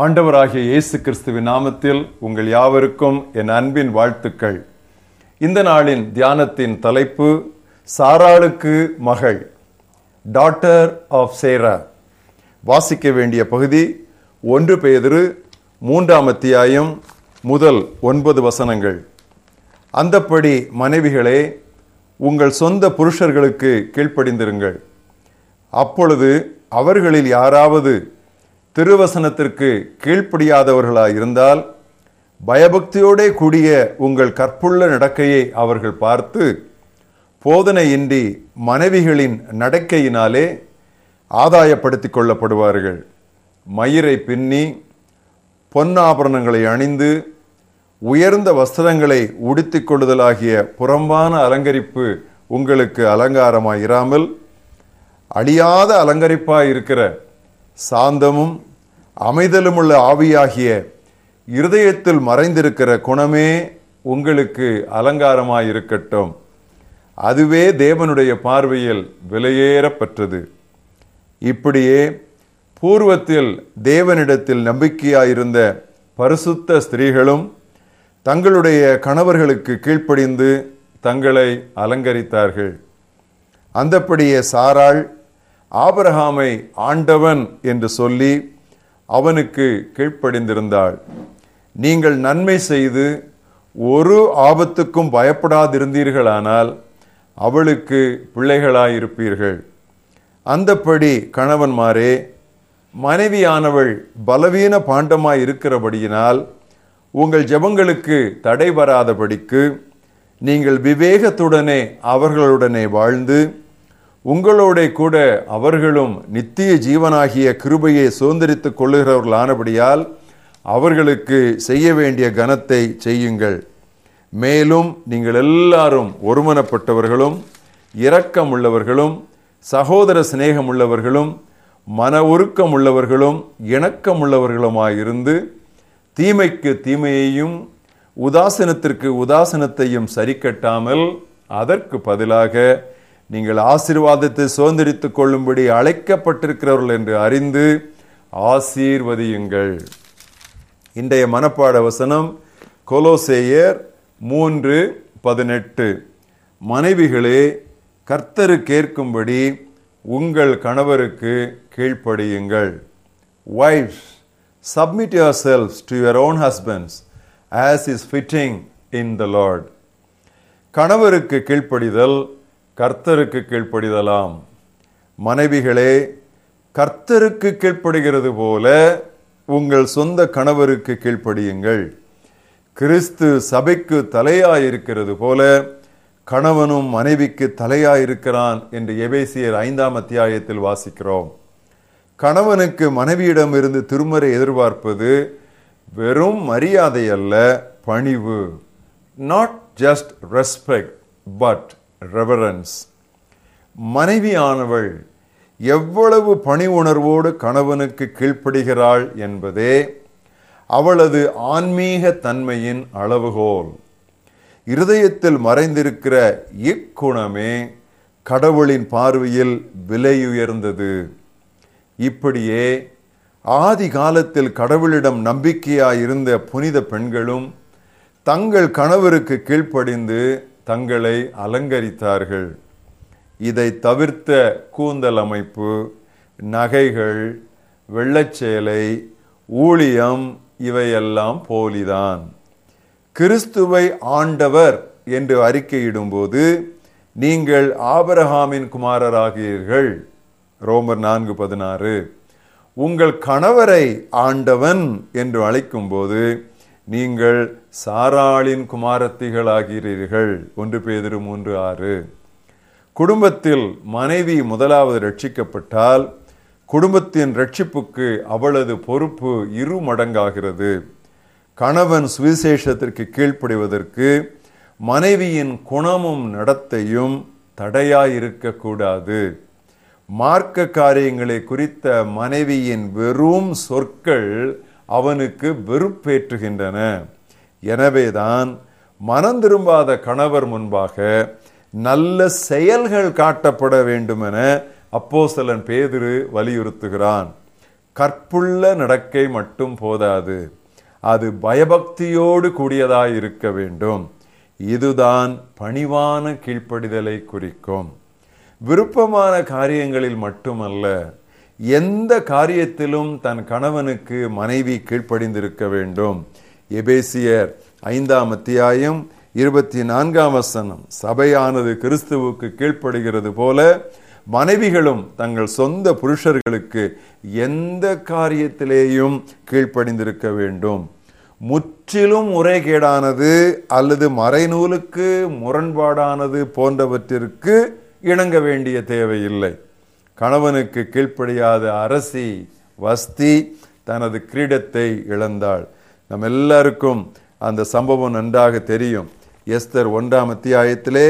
ஆண்டவராகிய இயேசு கிறிஸ்துவின் நாமத்தில் உங்கள் யாவருக்கும் என் அன்பின் வாழ்த்துக்கள். இந்த நாளின் தியானத்தின் தலைப்பு சாராளுக்கு மகள் டாட்டர் ஆஃப் சேரா வாசிக்க வேண்டிய பகுதி ஒன்று பேதிரு மூன்றாம் அத்தியாயம் முதல் ஒன்பது வசனங்கள். அந்தப்படி மனைவிகளே உங்கள் சொந்த புருஷர்களுக்கு கீழ்ப்படிந்திருங்கள். அப்பொழுது அவர்களில் யாராவது திருவசனத்திற்கு கீழ்ப்படியாதவர்களாக இருந்தால் பயபக்தியோடே கூடிய உங்கள் கற்புள்ள நடக்கையை அவர்கள் பார்த்து போதனையின்றி மனைவிகளின் நடக்கையினாலே ஆதாயப்படுத்தி கொள்ளப்படுவார்கள். மயிரை பின்னி பொன்னாபரணங்களை அணிந்து உயர்ந்த வஸ்திரங்களை உடுத்திக் கொள்ளுதலாகிய புறம்பான அலங்கரிப்பு உங்களுக்கு அலங்காரமாயிராமல் அழியாத அலங்கரிப்பாக இருக்கிற சாந்தமும் அமைதலுமுள்ள ஆவியாகிய இருதயத்தில் மறைந்திருக்கிற குணமே உங்களுக்கு அலங்காரமாயிருக்கட்டும். அதுவே தேவனுடைய பார்வையில் விலையேறப்பெற்றது. இப்படியே பூர்வத்தில் தேவனிடத்தில் நம்பிக்கையாயிருந்த பரிசுத்த ஸ்திரீகளும் தங்களுடைய கணவர்களுக்கு கீழ்ப்படிந்து தங்களை அலங்கரித்தார்கள். அந்தப்படியே சாராள் ஆபரகாமை ஆண்டவன் என்று சொல்லி அவனுக்கு கீழ்ப்படிந்திருந்தாள். நீங்கள் நன்மை செய்து ஒரு ஆபத்துக்கும் பயப்படாதிருந்தீர்களானால் அவளுக்கு பிள்ளைகளாயிருப்பீர்கள். அந்தப்படி கணவன்மாரே மனைவியானவள் பலவீன பாண்டமாய் இருக்கிறபடியினால் உங்கள் ஜெபங்களுக்கு தடை வராதபடிக்கு நீங்கள் விவேகத்துடனே அவர்களுடனே வாழ்ந்து உங்களோட கூட அவர்களும் நித்திய ஜீவனாகிய கிருபையை சுதந்திரித்துக் கொள்ளுகிறவர்களானபடியால் அவர்களுக்கு செய்ய வேண்டிய கனத்தை செய்யுங்கள். மேலும் நீங்கள் எல்லாரும் ஒருமனப்பட்டவர்களும் இரக்கம் உள்ளவர்களும் சகோதர சிநேகம் உள்ளவர்களும் மன உருக்கம் உள்ளவர்களும் இணக்கம் உள்ளவர்களுமாயிருந்து தீமைக்கு தீமையையும் உதாசனத்திற்கு உதாசனத்தையும் சரி கட்டாமல் அதற்கு பதிலாக நீங்கள் ஆசீர்வாதத்தை சுதந்திரித்துக் கொள்ளும்படி அழைக்கப்பட்டிருக்கிறவர்கள் என்று அறிந்து ஆசீர்வதியுங்கள். இன்றைய மனப்பாட வசனம் கொலோசேயர் மூன்று பதினெட்டு. மனைவிகளே கர்த்தரு கேட்கும்படி உங்கள் கணவருக்கு கீழ்ப்படியுங்கள். Wives submit yourselves to your own husbands as is fitting in the Lord கணவருக்கு கீழ்ப்படிதல் கர்த்தருக்கு கீழ்ப்படிதலாம். மனைவிகளே கர்த்தருக்கு கீழ்ப்படுகிறது போல உங்கள் சொந்த கணவருக்கு கீழ்ப்படியுங்கள். கிறிஸ்து சபைக்கு தலையாயிருக்கிறது போல கணவனும் மனைவிக்கு தலையாயிருக்கிறான் என்று எபேசியர் ஐந்தாம் அத்தியாயத்தில் வாசிக்கிறோம். கணவனுக்கு மனைவியிடம் இருந்து திருமறை எதிர்பார்ப்பது வெறும் மரியாதை அல்ல பணிவு. Not just respect but reverence மனைவியானவள் எவ்வளவு பணி உணர்வோடு கணவனுக்கு கீழ்ப்படுகிறாள் என்பதே அவளது ஆன்மீக தன்மையின் அளவுகோல். இருதயத்தில் மறைந்திருக்கிற இக்குணமே கடவுளின் பார்வையில் விலையுயர்ந்தது. இப்படியே ஆதி காலத்தில் கடவுளிடம் நம்பிக்கையாயிருந்த புனித பெண்களும் தங்கள் கணவருக்கு கீழ்ப்படிந்து தங்களை அலங்கரித்தார்கள். இதை தவிர்த்த கூந்தல் அமைப்பு நகைகள் வெள்ளச்சேலை ஊழியம் இவையெல்லாம் போலிதான். கிறிஸ்துவை ஆண்டவர் என்று அறிக்கையிடும்போது நீங்கள் ஆபரகாமின் குமாரராகிறீர்கள். ரோமர் நான்கு பதினாறு. உங்கள் கணவரை ஆண்டவன் என்று அழைக்கும்போது நீங்கள் சாராளின் குமாரத்திகளாகிறீர்கள். ஒன்று பேதிரு மூன்று ஆறு. குடும்பத்தில் மனைவி முதலாவது ரட்சிக்கப்பட்டால் குடும்பத்தின் ரட்சிப்புக்கு அவளது பொறுப்பு இரு மடங்காகிறது. கணவன் சுவிசேஷத்திற்கு கீழ்ப்படுவதற்கு மனைவியின் குணமும் நடத்தையும் தடையாயிருக்கக்கூடாது மார்க்க காரியங்களை குறித்த மனைவியின் வெறும் சொற்கள் அவனுக்கு வெறுப்பேற்றுகின்றன. எனவேதான் மனம் திரும்பாத கணவர் முன்பாக நல்ல செயல்கள் காட்டப்பட வேண்டுமென அப்போ சிலன் பேதிரு வலியுறுத்துகிறான். கற்புள்ள நடக்கை மட்டும் போதாது. அது பயபக்தியோடு கூடியதாய் இருக்க வேண்டும். இதுதான் பணிவான கீழ்ப்படிதலை குறிக்கும். விருப்பமான காரியங்களில் மட்டுமல்ல எந்த காரியத்திலும் தன் கணவனுக்கு மனைவி கீழ்ப்படிந்திருக்க வேண்டும். எபேசியர் ஐந்தாம் அத்தியாயம் இருபத்தி நான்காம் வசனம். சபையானது கிறிஸ்துவுக்கு கீழ்ப்படுகிறது போல மனைவிகளும் தங்கள் சொந்த புருஷர்களுக்கு எந்த காரியத்திலேயும் கீழ்ப்படிந்திருக்க வேண்டும். முற்றிலும் முறைகேடானது அல்லது மறைநூலுக்கு முரண்பாடானது போன்றவற்றிற்கு இணங்க வேண்டிய தேவையில்லை. கணவனுக்கு கீழ்ப்படியாத அரசி வஸ்தி தனது கிரீடத்தை இழந்தாள். நம் எல்லாருக்கும் அந்த சம்பவம் நன்றாக தெரியும். எஸ்தர் ஒன்றாம் அத்தியாயத்திலே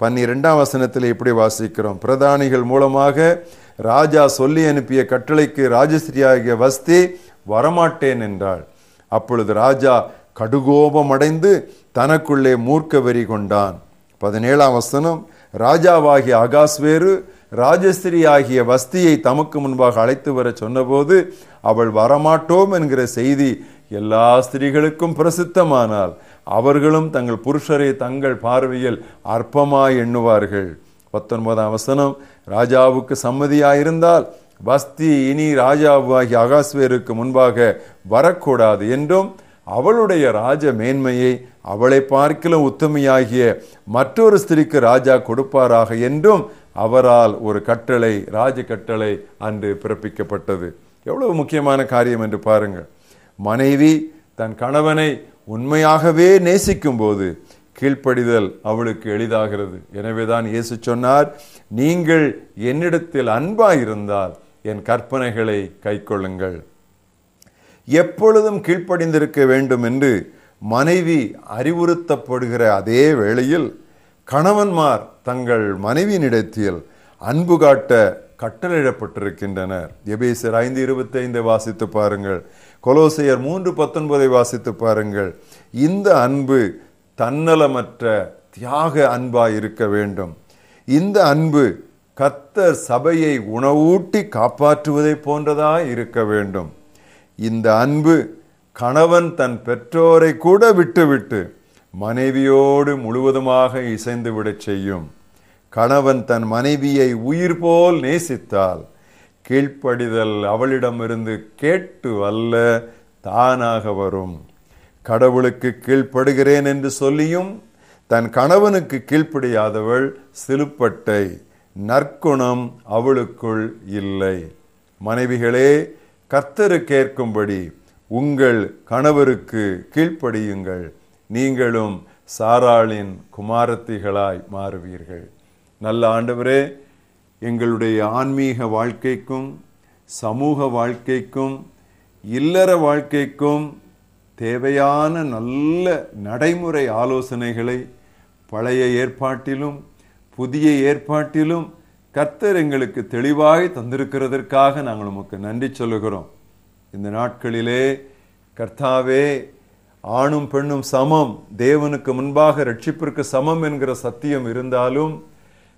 பன்னிரெண்டாம் வசனத்தில் இப்படி வாசிக்கிறோம். பிரதானிகள் மூலமாக ராஜா சொல்லி அனுப்பிய கட்டளைக்கு ராஜஸ்ரீயாகிய வஸ்தி வரமாட்டேன் என்றாள். அப்பொழுது ராஜா கடுகோபம் அடைந்து தனக்குள்ளே மூர்க்க வெறி கொண்டான். பதினேழாம் வசனம் ராஜாவாகிய அகாஸ்வேரு ராஜஸ்திரி ஆகிய வஸ்தியை தமக்கு முன்பாக அழைத்து வர சொன்னபோது அவள் வரமாட்டோம் என்கிற செய்தி எல்லா ஸ்திரீகளுக்கும் பிரசித்தமானால் அவர்களும் தங்கள் புருஷரை தங்கள் பார்வையில் அற்பமாய் எண்ணுவார்கள். பத்தொன்பதாம் வசனம் ராஜாவுக்கு சம்மதியாயிருந்தால் வஸ்தி இனி ராஜாவாகி அகாஸ்வேருக்கு முன்பாக வரக்கூடாது என்றும் அவளுடைய ராஜ மேன்மையை அவளை பார்க்கிலும் உத்தமையாகிய மற்றொரு ஸ்திரிக்கு ராஜா கொடுப்பாராக என்றும் அவரால் ஒரு கட்டளை ராஜ கட்டளை அன்று பிறப்பிக்கப்பட்டது. எவ்வளவு முக்கியமான காரியம் என்று பாருங்கள். மனைவி தன் கணவனை உண்மையாகவே நேசிக்கும் போது கீழ்ப்படிதல் அவளுக்கு எளிதாகிறது. எனவேதான் இயேசு சொன்னார் நீங்கள் என்னிடத்தில் அன்பாயிருந்தால் என் கற்பனைகளை கைக்கொள்ளுங்கள். எப்பொழுதும் கீழ்ப்படிந்திருக்க வேண்டும் என்று மனைவி அறிவுறுத்தப்படுகிற அதே வேளையில் கணவன்மார் தங்கள் மனைவியினிடத்தில் அன்பு காட்ட கட்டளையிடப்பட்டிருக்கின்றனர். எபேசர் ஐந்து இருபத்தைந்தை வாசித்து பாருங்கள். கொலோசையர் மூன்று பத்தொன்பதை வாசித்து பாருங்கள். இந்த அன்பு தன்னலமற்ற தியாக அன்பாய் இருக்க வேண்டும். இந்த அன்பு கத்தர் சபையை உணவூட்டி காப்பாற்றுவதை போன்றதாய் இருக்க வேண்டும். இந்த அன்பு கணவன் தன் பெற்றோரை கூட விட்டுவிட்டு மனைவியோடு முழுவதுமாக இசைந்து விடச் செய்யும். கணவன் தன் மனைவியை உயிர் போல் நேசித்தால் கீழ்ப்படிதல் அவளிடமிருந்து கேட்டு அல்ல தானாக வரும். கடவுளுக்கு கீழ்ப்படுகிறேன் என்று சொல்லியும் தன் கணவனுக்கு கீழ்ப்படியாதவள் சிலுப்பட்டை நற்குணம் அவளுக்குள் இல்லை. மனைவிகளே கர்த்தரு கேட்கும்படி உங்கள் கணவருக்கு கீழ்ப்படியுங்கள். நீங்களும் சாராளின் குமாரத்திகளாய் மாறுவீர்கள். நல்ல ஆண்டவரே எங்களுடைய ஆன்மீக வாழ்க்கைக்கும் சமூக வாழ்க்கைக்கும் இல்லற வாழ்க்கைக்கும் தேவையான நல்ல நடைமுறை ஆலோசனைகளை பழைய ஏற்பாட்டிலும் புதிய ஏற்பாட்டிலும் கர்த்தர் எங்களுக்கு தெளிவாய் தந்திருக்கிறதற்காக நாங்கள் உமக்கு நன்றி சொல்லுகிறோம். இந்த நாட்களிலே கர்த்தாவே ஆணும் பெண்ணும் சமம். தேவனுக்கு முன்பாக ரட்சிப்பிற்கு சமம் என்கிற சத்தியம் இருந்தாலும்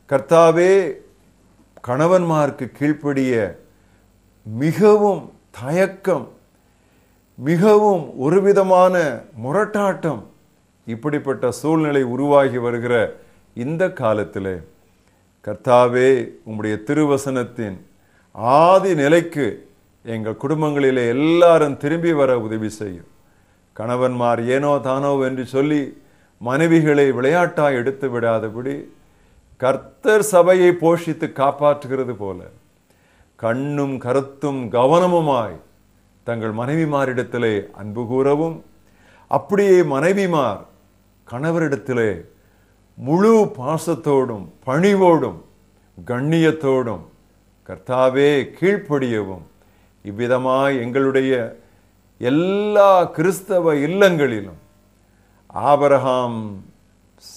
கர்த்தாவே கணவன்மார்க்கு கீழ்ப்படிய மிகவும் தயக்கம் மிகவும் ஒருவிதமான முரட்டாட்டம் இப்படிப்பட்ட சூழ்நிலை உருவாகி வருகிற இந்த காலத்தில் கர்த்தாவே உம்முடைய திருவசனத்தின் ஆதி நிலைக்கு எங்கள் குடும்பங்களிலே எல்லாரும் திரும்பி வர உதவி செய்யும். கணவன்மார் ஏனோ தானோ என்று சொல்லி மனைவிகளை விளையாட்டாய் எடுத்து விடாதபடி கர்த்தர் சபையை போஷித்து காப்பாற்றுகிறது போல கண்ணும் கருத்தும் கவனமுமாய் தங்கள் மனைவிமாரிடத்திலே அன்பு கூறவும் அப்படியே மனைவிமார் கணவரிடத்திலே முழு பாசத்தோடும் பணிவோடும் கண்ணியத்தோடும் கர்த்தாவே கீழ்ப்படியவும். இவ்விதமாய் எங்களுடைய எல்லா கிறிஸ்தவ இல்லங்களிலும் ஆபரகாம்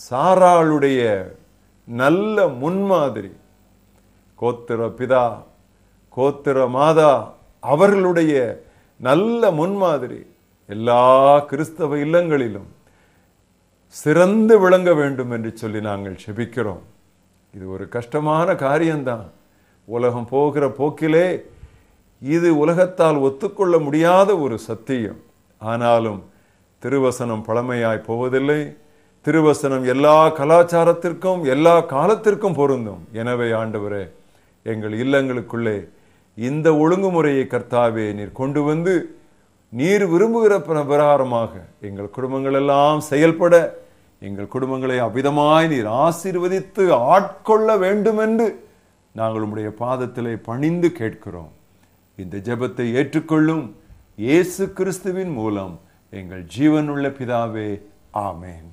சாராளுடைய நல்ல முன்மாதிரி கோத்திர பிதா கோத்திர மாதா அவர்களுடைய நல்ல முன்மாதிரி எல்லா கிறிஸ்தவ இல்லங்களிலும் சிறந்து விளங்க வேண்டும் என்று சொல்லி நாங்கள் செபிக்கிறோம். இது ஒரு கஷ்டமான காரியம்தான். உலகம் போகிற போக்கிலே இது உலகத்தால் ஒத்துக்கொள்ள முடியாத ஒரு சத்தியம். ஆனாலும் திருவசனம் பழமையாய் போவதில்லை. திருவசனம் எல்லா கலாச்சாரத்திற்கும் எல்லா காலத்திற்கும் பொருந்தும். எனவே ஆண்டவரே எங்கள் இல்லங்களுக்குள்ளே இந்த ஒழுங்குமுறையை கர்த்தாவே நீர் கொண்டு வந்து நீர் விரும்புகிற பிரகாரமாக எங்கள் குடும்பங்கள் எல்லாம் செயல்பட எங்கள் குடும்பங்களை அபிதமாய் நீர் ஆசீர்வதித்து ஆட்கொள்ள வேண்டும் என்று நாங்கள் உம்முடைய பாதத்திலே பணிந்து கேட்கிறோம். இந்த ஜெபத்தை ஏற்றுக்கொள்ளும் இயேசு கிறிஸ்துவின் மூலம் எங்கள் ஜீவனுள்ள பிதாவே ஆமேன்.